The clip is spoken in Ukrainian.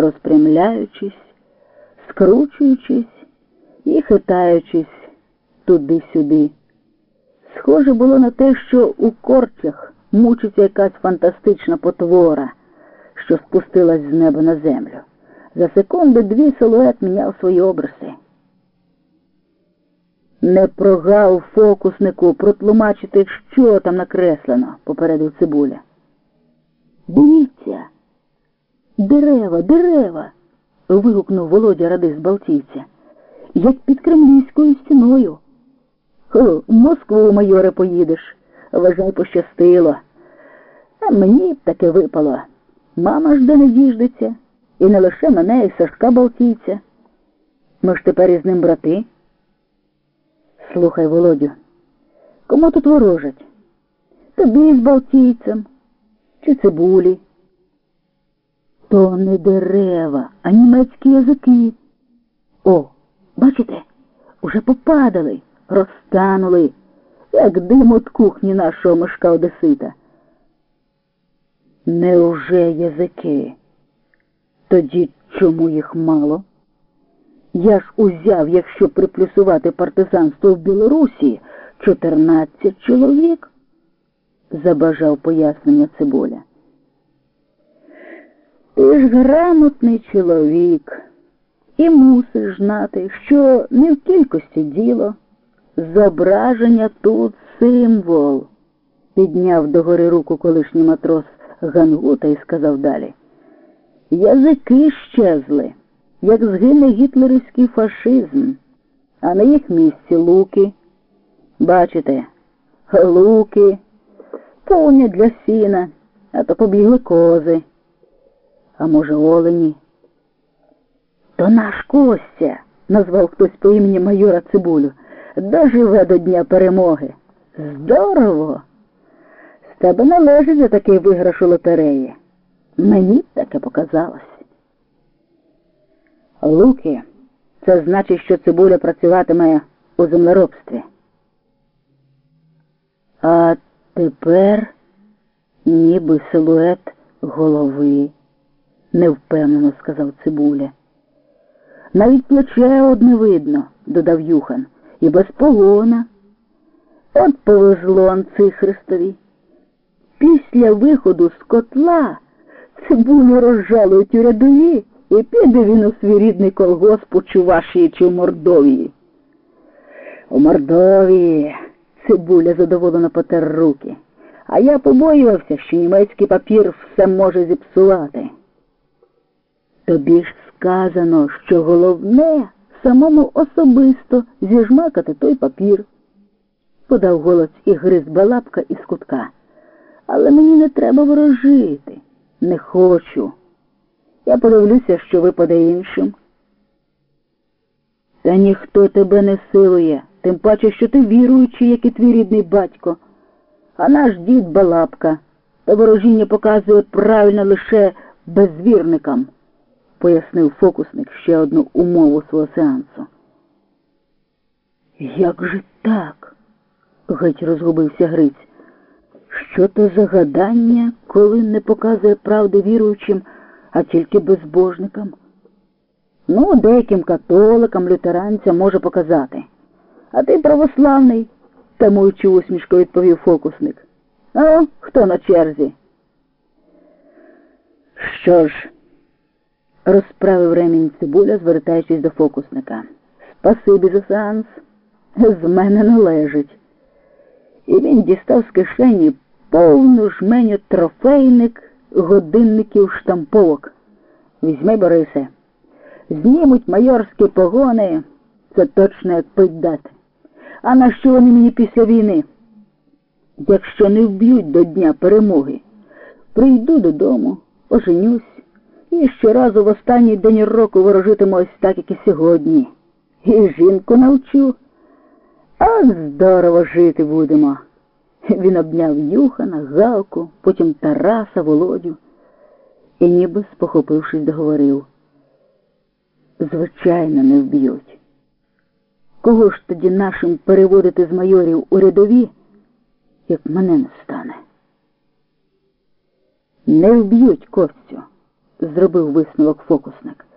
розпрямляючись, скручуючись і хитаючись туди-сюди. Схоже було на те, що у корчах мучиться якась фантастична потвора, що спустилась з неба на землю. За секунду дві силует міняв свої образи. Не прогав фокуснику протлумачити, що там накреслено, попередив цибуля. Дивіться, дерева, дерева. вигукнув Володя Радис Балтійця, як під кремлівською стіною. Хо, в Москву, майоре, поїдеш. Вважай, пощастило. А мені б таке випало. Мама ж де не діждеться. І не лише мене, і Сашка Балтійця. Ми ж тепер із ним брати. Слухай, Володю, кому тут ворожать? Тобі з Балтійцем чи цибулі? То не дерева, а німецькі язики. О, бачите, уже попадали, розтанули, як дим от кухні нашого мешка Одесита. Неуже язики? Тоді чому їх мало? Я ж узяв, якщо приплюсувати партизанство в Білорусі, 14 чоловік, забажав пояснення Цибуля. Ти ж грамотний чоловік і мусиш знати, що не в кількості діло. Зображення тут символ, підняв догори руку колишній матрос Гангута і сказав далі. Язики щезли, як згине гітлерівський фашизм, а на їх місці луки. Бачите, луки, повня для сіна, а то побігли кози. А може, олені? То наш Костя, назвав хтось по імені майора Цибулю, доживе до Дня перемоги. Здорово! З тебе належить за такий виграш у лотереї. Мені таке показалось. Луки, це значить, що цибуля працюватиме у землеробстві. А тепер ніби силует голови, невпевнено сказав цибуля. Навіть плече одне видно, додав Юхан, і без погона. От повезло Анцихристові. Після виходу з котла цибулю розжалують у рядові і піде він у свій рідний колгосп у Чувашії чи в Мордовії. У Мордовії цибуля задоволено потер руки, а я побоювався, що німецький папір все може зіпсувати. Тобі ж сказано, що головне самому особисто зіжмакати той папір, подав голос і гриз балапка із кутка. Але мені не треба ворожити. Не хочу. Я подивлюся, що випаде іншим. Та ніхто тебе не силує, тим паче, що ти віруючий, як і твій рідний батько. А наш дід балапка, та ворожіння показує правильно лише безвірникам, пояснив фокусник ще одну умову свого сеансу. Як же так? геть розгубився Гриць. Що то за гадання, коли не показує правди віруючим, а тільки безбожникам? Ну, деяким католикам, лютеранцям може показати. А ти православний, тамуючи усмішко відповів фокусник. А хто на черзі? Що ж, розправив ремінь цибуля, звертаючись до фокусника. Спасибі за сеанс. З мене належить. І він дістав з кишені повну жменю трофейник годинників штамповок. Візьми, Борисе, знімуть майорські погони, це точно як пить дати. А на що вони мені після війни? Якщо не вб'ють до Дня перемоги, прийду додому, оженюсь і щоразу в останній день року ворожитиму ось так, як і сьогодні. І жінку навчу. А здорово жити будемо. Він обняв Юхана, Галку, потім Тараса, Володю і, ніби спохопившись, договорив. Звичайно, не вб'ють. Кого ж тоді нашим переводити з майорів у рядові, як мене не стане? Не вб'ють Костю, зробив висновок фокусник.